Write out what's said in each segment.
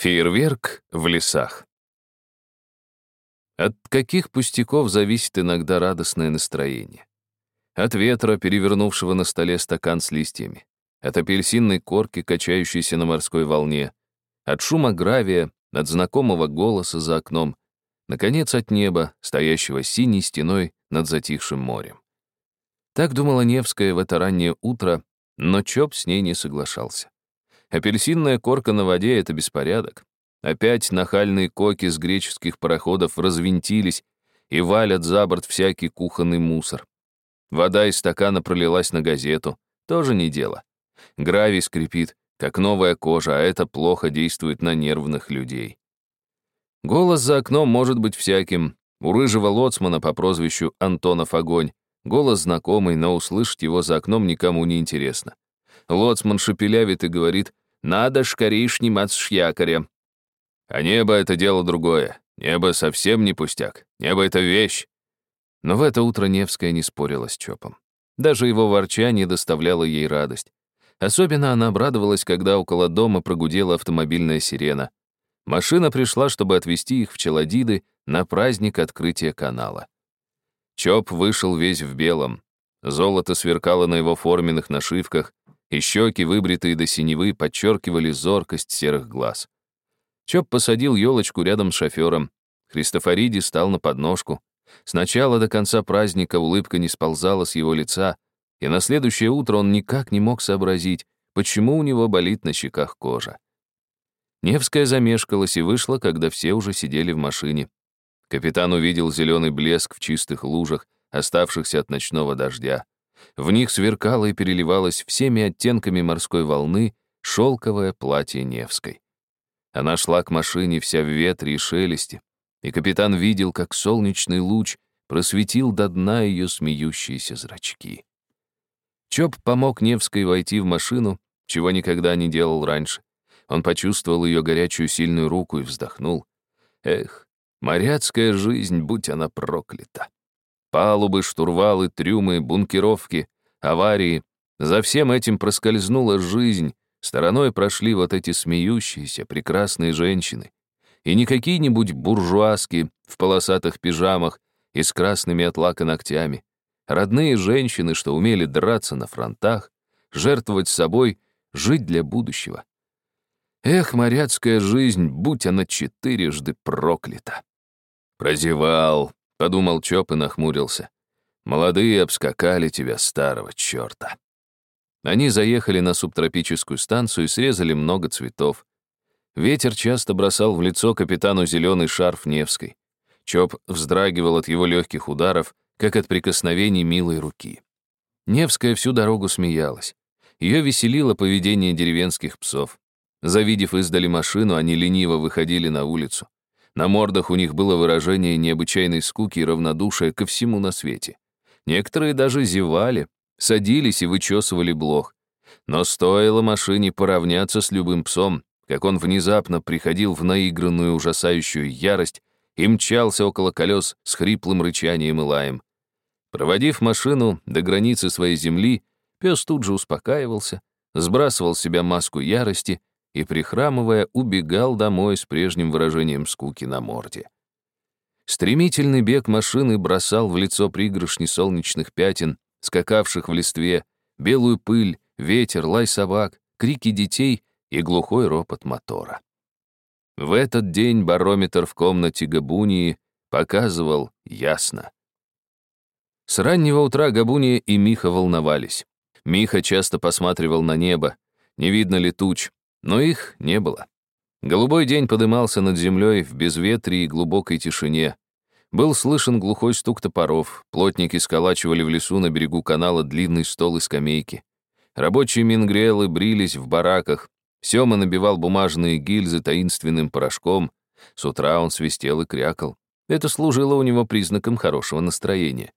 Фейерверк в лесах. От каких пустяков зависит иногда радостное настроение? От ветра, перевернувшего на столе стакан с листьями, от апельсинной корки, качающейся на морской волне, от шума гравия, от знакомого голоса за окном, наконец, от неба, стоящего синей стеной над затихшим морем. Так думала Невская в это раннее утро, но Чоп с ней не соглашался. Апельсинная корка на воде — это беспорядок. Опять нахальные коки с греческих пароходов развинтились и валят за борт всякий кухонный мусор. Вода из стакана пролилась на газету. Тоже не дело. Гравий скрипит, как новая кожа, а это плохо действует на нервных людей. Голос за окном может быть всяким. У рыжего лоцмана по прозвищу Антонов Огонь. Голос знакомый, но услышать его за окном никому не интересно. Лоцман шепелявит и говорит надо скорее сниматься с якоря. А небо — это дело другое. Небо совсем не пустяк. Небо — это вещь. Но в это утро Невская не спорила с Чопом. Даже его ворчание доставляло ей радость. Особенно она обрадовалась, когда около дома прогудела автомобильная сирена. Машина пришла, чтобы отвезти их в Челодиды на праздник открытия канала. Чоп вышел весь в белом. Золото сверкало на его форменных нашивках, и щеки, выбритые до синевы, подчеркивали зоркость серых глаз. Чоп посадил елочку рядом с шофером. Христофориди стал на подножку. С начала до конца праздника улыбка не сползала с его лица, и на следующее утро он никак не мог сообразить, почему у него болит на щеках кожа. Невская замешкалась и вышла, когда все уже сидели в машине. Капитан увидел зеленый блеск в чистых лужах, оставшихся от ночного дождя. В них сверкало и переливалось всеми оттенками морской волны шелковое платье Невской. Она шла к машине вся в ветре и шелесте, и капитан видел, как солнечный луч просветил до дна ее смеющиеся зрачки. Чоп помог Невской войти в машину, чего никогда не делал раньше. Он почувствовал ее горячую сильную руку и вздохнул. Эх, моряцкая жизнь, будь она проклята. Палубы, штурвалы, трюмы, бункеровки, аварии. За всем этим проскользнула жизнь. Стороной прошли вот эти смеющиеся, прекрасные женщины. И не какие-нибудь буржуазки в полосатых пижамах и с красными от лака ногтями. Родные женщины, что умели драться на фронтах, жертвовать собой, жить для будущего. Эх, моряцкая жизнь, будь она четырежды проклята. Прозевал, Подумал Чоп и нахмурился. Молодые обскакали тебя, старого черта. Они заехали на субтропическую станцию и срезали много цветов. Ветер часто бросал в лицо капитану зеленый шарф Невской. Чоп вздрагивал от его легких ударов, как от прикосновений милой руки. Невская всю дорогу смеялась. Ее веселило поведение деревенских псов. Завидев издали машину, они лениво выходили на улицу. На мордах у них было выражение необычайной скуки и равнодушия ко всему на свете. Некоторые даже зевали, садились и вычесывали блох. Но стоило машине поравняться с любым псом, как он внезапно приходил в наигранную ужасающую ярость и мчался около колес с хриплым рычанием и лаем. Проводив машину до границы своей земли, пес тут же успокаивался, сбрасывал с себя маску ярости и, прихрамывая, убегал домой с прежним выражением скуки на морде. Стремительный бег машины бросал в лицо пригоршни солнечных пятен, скакавших в листве, белую пыль, ветер, лай собак, крики детей и глухой ропот мотора. В этот день барометр в комнате Габунии показывал ясно. С раннего утра Габуния и Миха волновались. Миха часто посматривал на небо, не видно ли туч, но их не было. Голубой день подымался над землей в безветрии и глубокой тишине. Был слышен глухой стук топоров, плотники сколачивали в лесу на берегу канала длинный стол и скамейки. Рабочие мингрелы брились в бараках, Сёма набивал бумажные гильзы таинственным порошком, с утра он свистел и крякал. Это служило у него признаком хорошего настроения.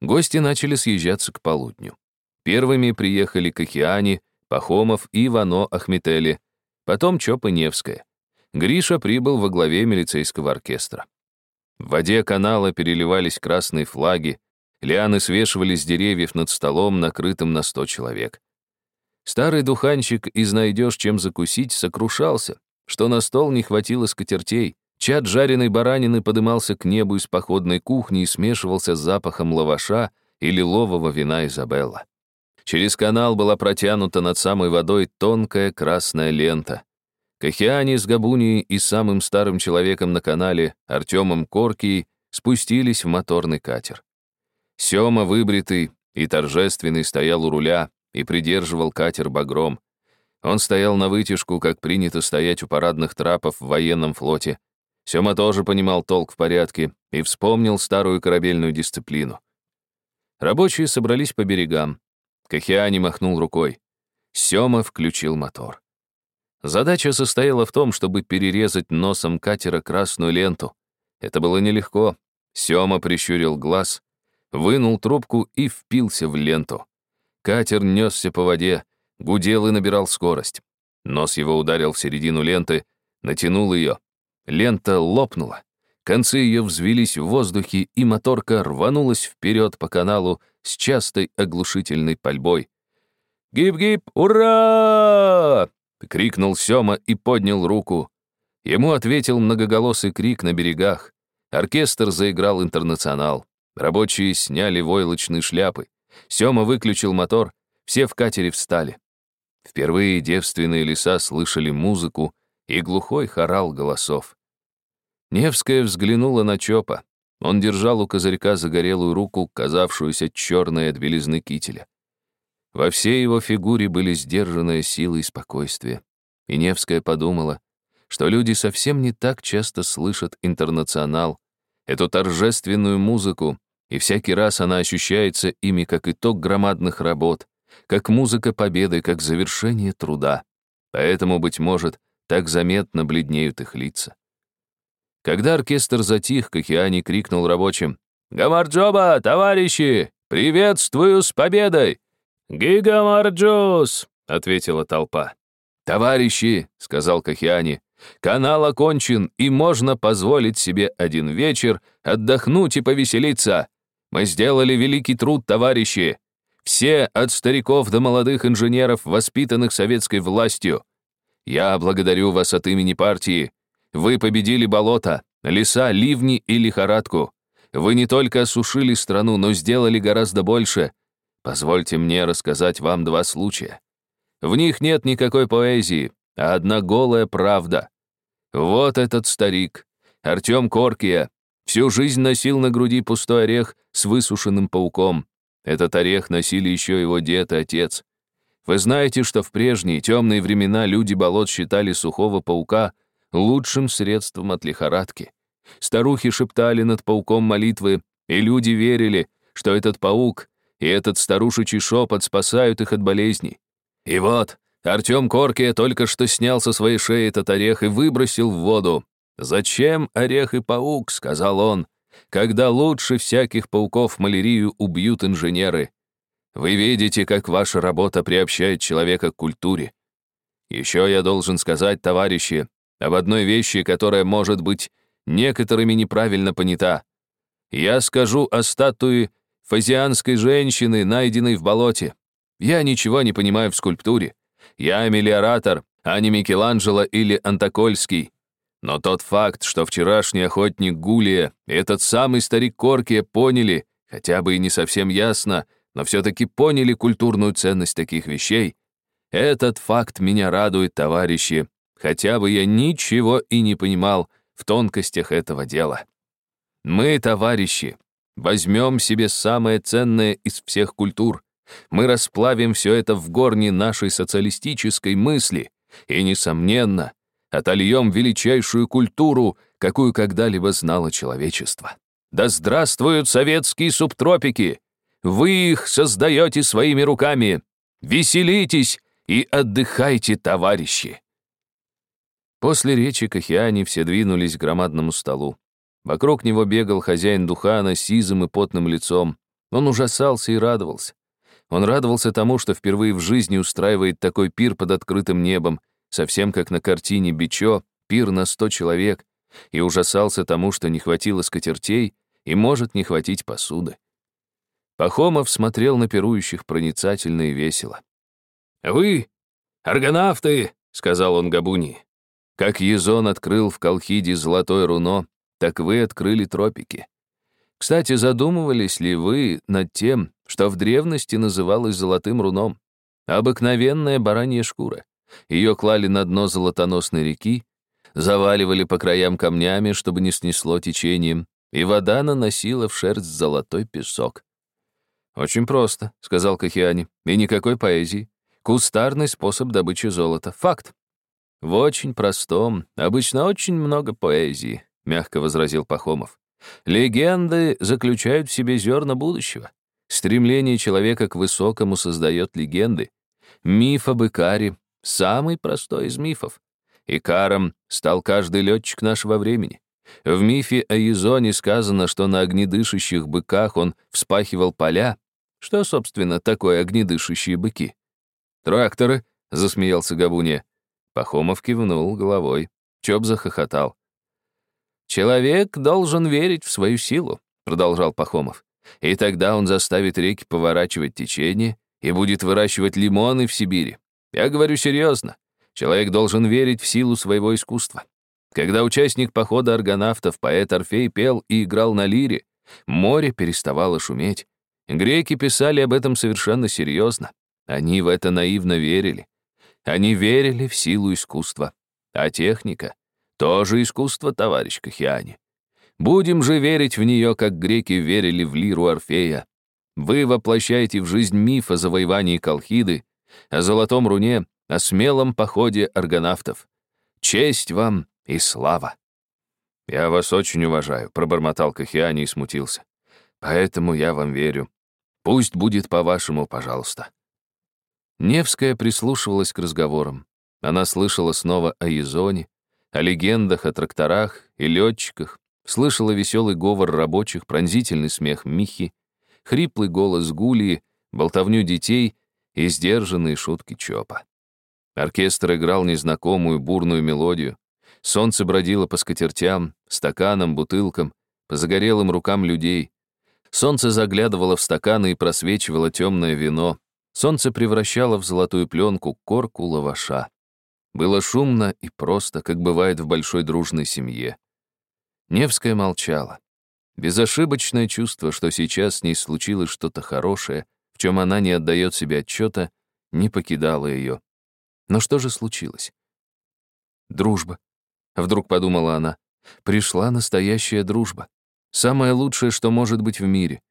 Гости начали съезжаться к полудню. Первыми приехали к океане, Пахомов и Вано Ахметели, потом Чопа Невская. Гриша прибыл во главе милицейского оркестра. В воде канала переливались красные флаги, лианы свешивались с деревьев над столом, накрытым на сто человек. Старый духанщик из «Найдешь, чем закусить» сокрушался, что на стол не хватило скатертей. Чад жареной баранины подымался к небу из походной кухни и смешивался с запахом лаваша и лилового вина Изабелла. Через канал была протянута над самой водой тонкая красная лента. Кахиани с Габунией и самым старым человеком на канале, Артемом Коркией, спустились в моторный катер. Сёма, выбритый и торжественный, стоял у руля и придерживал катер багром. Он стоял на вытяжку, как принято стоять у парадных трапов в военном флоте, Сёма тоже понимал толк в порядке и вспомнил старую корабельную дисциплину. Рабочие собрались по берегам. Кахиани махнул рукой. Сёма включил мотор. Задача состояла в том, чтобы перерезать носом катера красную ленту. Это было нелегко. Сёма прищурил глаз, вынул трубку и впился в ленту. Катер несся по воде, гудел и набирал скорость. Нос его ударил в середину ленты, натянул ее. Лента лопнула. Концы ее взвились в воздухе, и моторка рванулась вперед по каналу с частой оглушительной пальбой. «Гип-гип, ура!» — крикнул Сёма и поднял руку. Ему ответил многоголосый крик на берегах. Оркестр заиграл «Интернационал». Рабочие сняли войлочные шляпы. Сёма выключил мотор, все в катере встали. Впервые девственные леса слышали музыку, и глухой хорал голосов. Невская взглянула на Чопа. Он держал у козырька загорелую руку, казавшуюся черной от белизны кителя. Во всей его фигуре были сдержанная сила и спокойствие. И Невская подумала, что люди совсем не так часто слышат интернационал, эту торжественную музыку, и всякий раз она ощущается ими как итог громадных работ, как музыка победы, как завершение труда. Поэтому, быть может, так заметно бледнеют их лица. Когда оркестр затих, Кахиани крикнул рабочим «Гамарджоба, товарищи! Приветствую с победой!» «Гигамарджус!» — ответила толпа. «Товарищи!» — сказал Кахиани. «Канал окончен, и можно позволить себе один вечер отдохнуть и повеселиться. Мы сделали великий труд, товарищи. Все, от стариков до молодых инженеров, воспитанных советской властью. Я благодарю вас от имени партии. Вы победили болото, леса, ливни и лихорадку. Вы не только осушили страну, но сделали гораздо больше. Позвольте мне рассказать вам два случая. В них нет никакой поэзии, а одна голая правда. Вот этот старик, Артем Коркия, всю жизнь носил на груди пустой орех с высушенным пауком. Этот орех носили еще его дед и отец. Вы знаете, что в прежние темные времена люди болот считали сухого паука лучшим средством от лихорадки. Старухи шептали над пауком молитвы, и люди верили, что этот паук и этот старушечий шепот спасают их от болезней. И вот, Артем Коркия только что снял со своей шеи этот орех и выбросил в воду. «Зачем орех и паук?» — сказал он, «когда лучше всяких пауков малярию убьют инженеры. Вы видите, как ваша работа приобщает человека к культуре. Еще я должен сказать, товарищи, об одной вещи, которая может быть некоторыми неправильно понята. Я скажу о статуе фазианской женщины, найденной в болоте. Я ничего не понимаю в скульптуре. Я мелиоратор, а не Микеланджело или Антокольский. Но тот факт, что вчерашний охотник Гулия и этот самый старик Коркия поняли, хотя бы и не совсем ясно, но все-таки поняли культурную ценность таких вещей. Этот факт меня радует, товарищи, хотя бы я ничего и не понимал в тонкостях этого дела. Мы, товарищи, возьмем себе самое ценное из всех культур. Мы расплавим все это в горне нашей социалистической мысли и, несомненно, отольем величайшую культуру, какую когда-либо знало человечество. Да здравствуют советские субтропики! Вы их создаете своими руками. Веселитесь и отдыхайте, товарищи!» После речи Кахиани все двинулись к громадному столу. Вокруг него бегал хозяин Духана с сизым и потным лицом. Он ужасался и радовался. Он радовался тому, что впервые в жизни устраивает такой пир под открытым небом, совсем как на картине Бичо, пир на сто человек, и ужасался тому, что не хватило скатертей и может не хватить посуды. Пахомов смотрел на пирующих проницательно и весело. «Вы, аргонавты», — сказал он Габуни, Как Езон открыл в Колхиде золотое руно, так вы открыли тропики. Кстати, задумывались ли вы над тем, что в древности называлось золотым руном? Обыкновенная баранья шкура. Ее клали на дно золотоносной реки, заваливали по краям камнями, чтобы не снесло течением, и вода наносила в шерсть золотой песок. «Очень просто», — сказал Кахиани, — «и никакой поэзии. Кустарный способ добычи золота. Факт». «В очень простом, обычно очень много поэзии», — мягко возразил Пахомов. «Легенды заключают в себе зерна будущего. Стремление человека к высокому создает легенды. Миф об Икаре — самый простой из мифов. Икаром стал каждый летчик нашего времени. В мифе о Езоне сказано, что на огнедышащих быках он вспахивал поля. Что, собственно, такое огнедышащие быки? «Тракторы», — засмеялся Габуния. Пахомов кивнул головой. Чоп захохотал. «Человек должен верить в свою силу», — продолжал Пахомов. «И тогда он заставит реки поворачивать течение и будет выращивать лимоны в Сибири. Я говорю серьезно. Человек должен верить в силу своего искусства. Когда участник похода аргонавтов, поэт Орфей пел и играл на лире, море переставало шуметь. Греки писали об этом совершенно серьезно. Они в это наивно верили. Они верили в силу искусства. А техника — тоже искусство, товарищ Кахиани. Будем же верить в нее, как греки верили в лиру Орфея. Вы воплощаете в жизнь миф о завоевании Колхиды, о золотом руне, о смелом походе аргонавтов. Честь вам и слава. «Я вас очень уважаю», — пробормотал Кахиани и смутился. «Поэтому я вам верю. Пусть будет по-вашему, пожалуйста». Невская прислушивалась к разговорам. Она слышала снова о Езоне, о легендах, о тракторах и летчиках, слышала веселый говор рабочих, пронзительный смех Михи, хриплый голос Гулии, болтовню детей и сдержанные шутки Чопа. Оркестр играл незнакомую бурную мелодию, Солнце бродило по скатертям, стаканам, бутылкам, по загорелым рукам людей. Солнце заглядывало в стаканы и просвечивало темное вино. Солнце превращало в золотую пленку корку лаваша. Было шумно и просто, как бывает в большой дружной семье. Невская молчала. Безошибочное чувство, что сейчас с ней случилось что-то хорошее, в чем она не отдает себе отчета, не покидало ее. Но что же случилось? Дружба. Вдруг подумала она. Пришла настоящая дружба. Самое лучшее, что может быть в мире.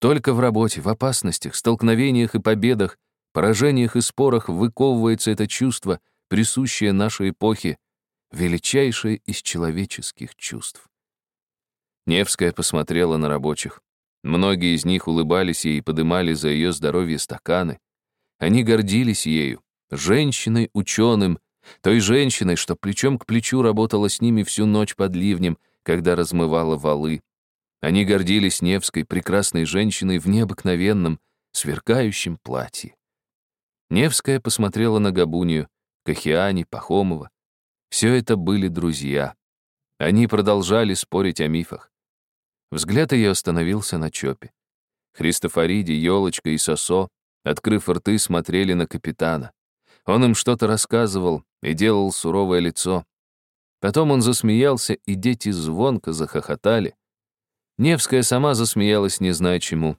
Только в работе, в опасностях, столкновениях и победах, поражениях и спорах выковывается это чувство, присущее нашей эпохе, величайшее из человеческих чувств. Невская посмотрела на рабочих. Многие из них улыбались ей и подымали за ее здоровье стаканы. Они гордились ею, женщиной, ученым, той женщиной, что плечом к плечу работала с ними всю ночь под ливнем, когда размывала валы. Они гордились Невской, прекрасной женщиной в необыкновенном, сверкающем платье. Невская посмотрела на Габунию, Кахиани, Пахомова. Все это были друзья. Они продолжали спорить о мифах. Взгляд ее остановился на Чопе. Христофориди, Елочка и Сосо, открыв рты, смотрели на капитана. Он им что-то рассказывал и делал суровое лицо. Потом он засмеялся, и дети звонко захохотали. Невская сама засмеялась, не зная чему.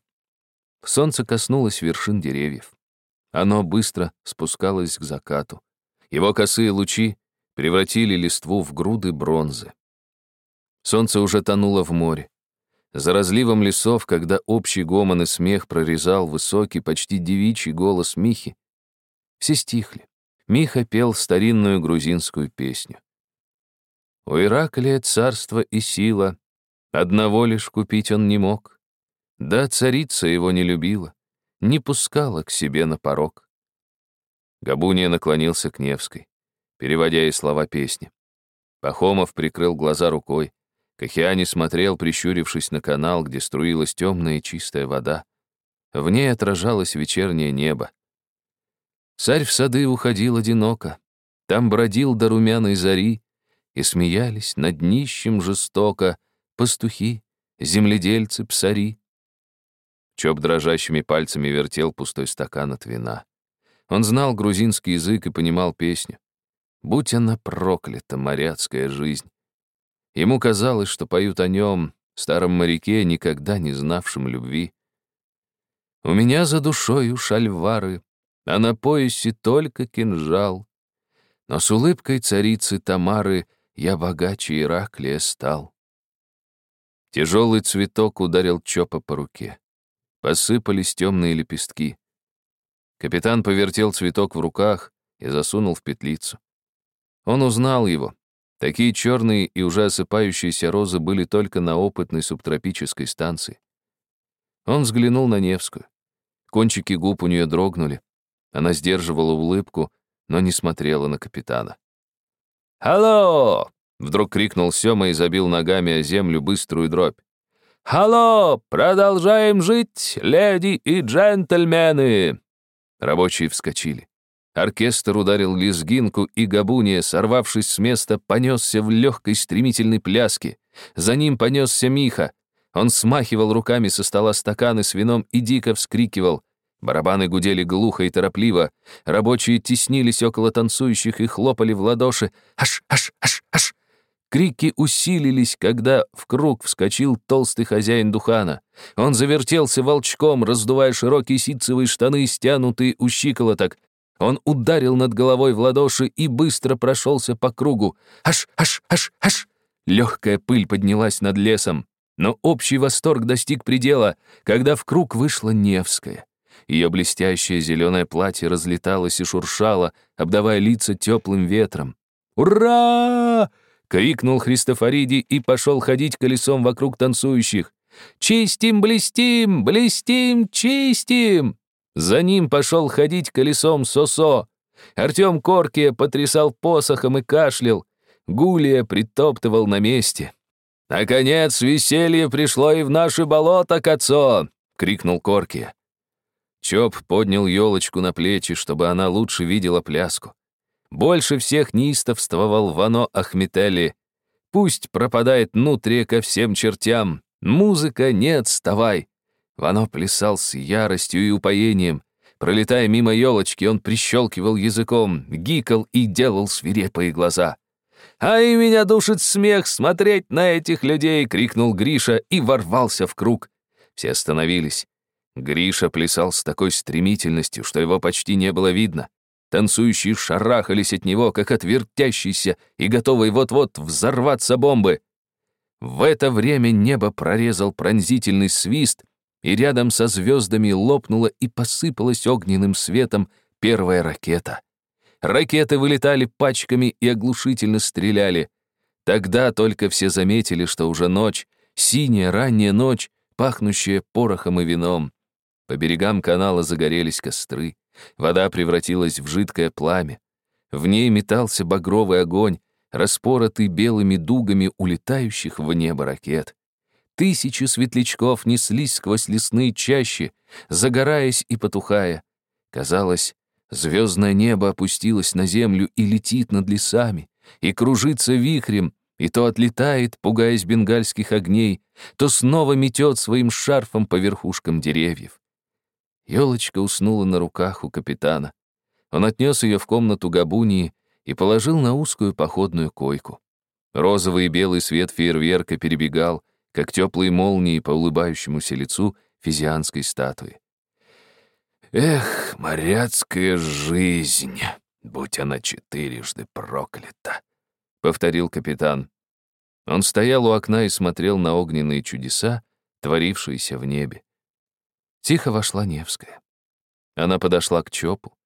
Солнце коснулось вершин деревьев. Оно быстро спускалось к закату. Его косые лучи превратили листву в груды бронзы. Солнце уже тонуло в море. За разливом лесов, когда общий гомон и смех прорезал высокий, почти девичий голос Михи, все стихли. Миха пел старинную грузинскую песню. У Ираклия царство и сила, одного лишь купить он не мог. Да царица его не любила, не пускала к себе на порог. Габуния наклонился к Невской, переводя ей слова песни. Пахомов прикрыл глаза рукой. Кахиани смотрел, прищурившись на канал, где струилась темная чистая вода. В ней отражалось вечернее небо. Царь в сады уходил одиноко, Там бродил до румяной зари, И смеялись над нищим жестоко Пастухи, земледельцы, псари. Чоп дрожащими пальцами вертел пустой стакан от вина. Он знал грузинский язык и понимал песню. Будь она проклята, моряцкая жизнь. Ему казалось, что поют о нем, старом моряке, никогда не знавшем любви. У меня за душою шальвары, а на поясе только кинжал. Но с улыбкой царицы Тамары я богаче Ираклия стал. Тяжелый цветок ударил Чопа по руке. Посыпались темные лепестки. Капитан повертел цветок в руках и засунул в петлицу. Он узнал его. Такие черные и уже осыпающиеся розы были только на опытной субтропической станции. Он взглянул на Невскую. Кончики губ у нее дрогнули. Она сдерживала улыбку, но не смотрела на капитана. «Алло!» — вдруг крикнул Сёма и забил ногами о землю быструю дробь. «Алло! Продолжаем жить, леди и джентльмены!» Рабочие вскочили. Оркестр ударил лезгинку, и Габуния, сорвавшись с места, понесся в легкой стремительной пляске. За ним понесся Миха. Он смахивал руками со стола стаканы с вином и дико вскрикивал. Барабаны гудели глухо и торопливо. Рабочие теснились около танцующих и хлопали в ладоши. «Аш, аш, аш, аш!» Крики усилились, когда в круг вскочил толстый хозяин Духана. Он завертелся волчком, раздувая широкие ситцевые штаны, стянутые у щиколоток. Он ударил над головой в ладоши и быстро прошелся по кругу. Аш, аш, аш, аш! Легкая пыль поднялась над лесом. Но общий восторг достиг предела, когда в круг вышла Невская. Ее блестящее зеленое платье разлеталось и шуршало, обдавая лица теплым ветром. «Ура!» — крикнул Христофориди и пошел ходить колесом вокруг танцующих. «Чистим, блестим, блестим, чистим!» За ним пошел ходить колесом Сосо. Артем Коркия потрясал посохом и кашлял. Гулия притоптывал на месте. «Наконец веселье пришло и в наши болота, Кацо!» — крикнул Коркия. Чоп поднял елочку на плечи, чтобы она лучше видела пляску. Больше всех неистовствовал Вано Ахметели. Пусть пропадает нутрия ко всем чертям. Музыка, не отставай. Вано плясал с яростью и упоением. Пролетая мимо елочки, он прищелкивал языком, гикал и делал свирепые глаза. «А и меня душит смех смотреть на этих людей!» — крикнул Гриша и ворвался в круг. Все остановились. Гриша плясал с такой стремительностью, что его почти не было видно. Танцующие шарахались от него, как от вертящейся и готовой вот-вот взорваться бомбы. В это время небо прорезал пронзительный свист, и рядом со звездами лопнула и посыпалась огненным светом первая ракета. Ракеты вылетали пачками и оглушительно стреляли. Тогда только все заметили, что уже ночь, синяя ранняя ночь, пахнущая порохом и вином. По берегам канала загорелись костры. Вода превратилась в жидкое пламя. В ней метался багровый огонь, распоротый белыми дугами улетающих в небо ракет. Тысячи светлячков неслись сквозь лесные чащи, загораясь и потухая. Казалось, звездное небо опустилось на землю и летит над лесами, и кружится вихрем, и то отлетает, пугаясь бенгальских огней, то снова метет своим шарфом по верхушкам деревьев. Елочка уснула на руках у капитана. Он отнес ее в комнату Габунии и положил на узкую походную койку. Розовый и белый свет фейерверка перебегал, как теплые молнии по улыбающемуся лицу физианской статуи. «Эх, моряцкая жизнь, будь она четырежды проклята!» — повторил капитан. Он стоял у окна и смотрел на огненные чудеса, творившиеся в небе. Тихо вошла Невская. Она подошла к Чопу,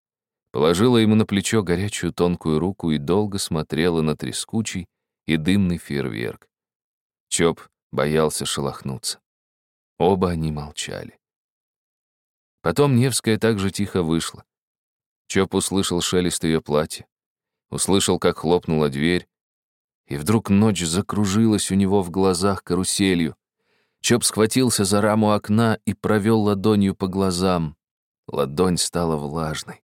положила ему на плечо горячую тонкую руку и долго смотрела на трескучий и дымный фейерверк. Чоп боялся шелохнуться. Оба они молчали. Потом Невская также тихо вышла. Чоп услышал шелест ее платья, услышал, как хлопнула дверь, и вдруг ночь закружилась у него в глазах каруселью. Чоп схватился за раму окна и провел ладонью по глазам. Ладонь стала влажной.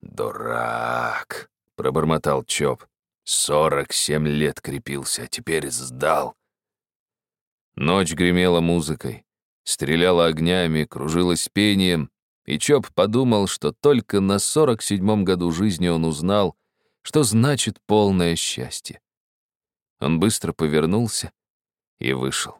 «Дурак!» — пробормотал Чоп. «Сорок семь лет крепился, а теперь сдал». Ночь гремела музыкой, стреляла огнями, кружилась пением, и Чоп подумал, что только на сорок седьмом году жизни он узнал, что значит полное счастье. Он быстро повернулся и вышел.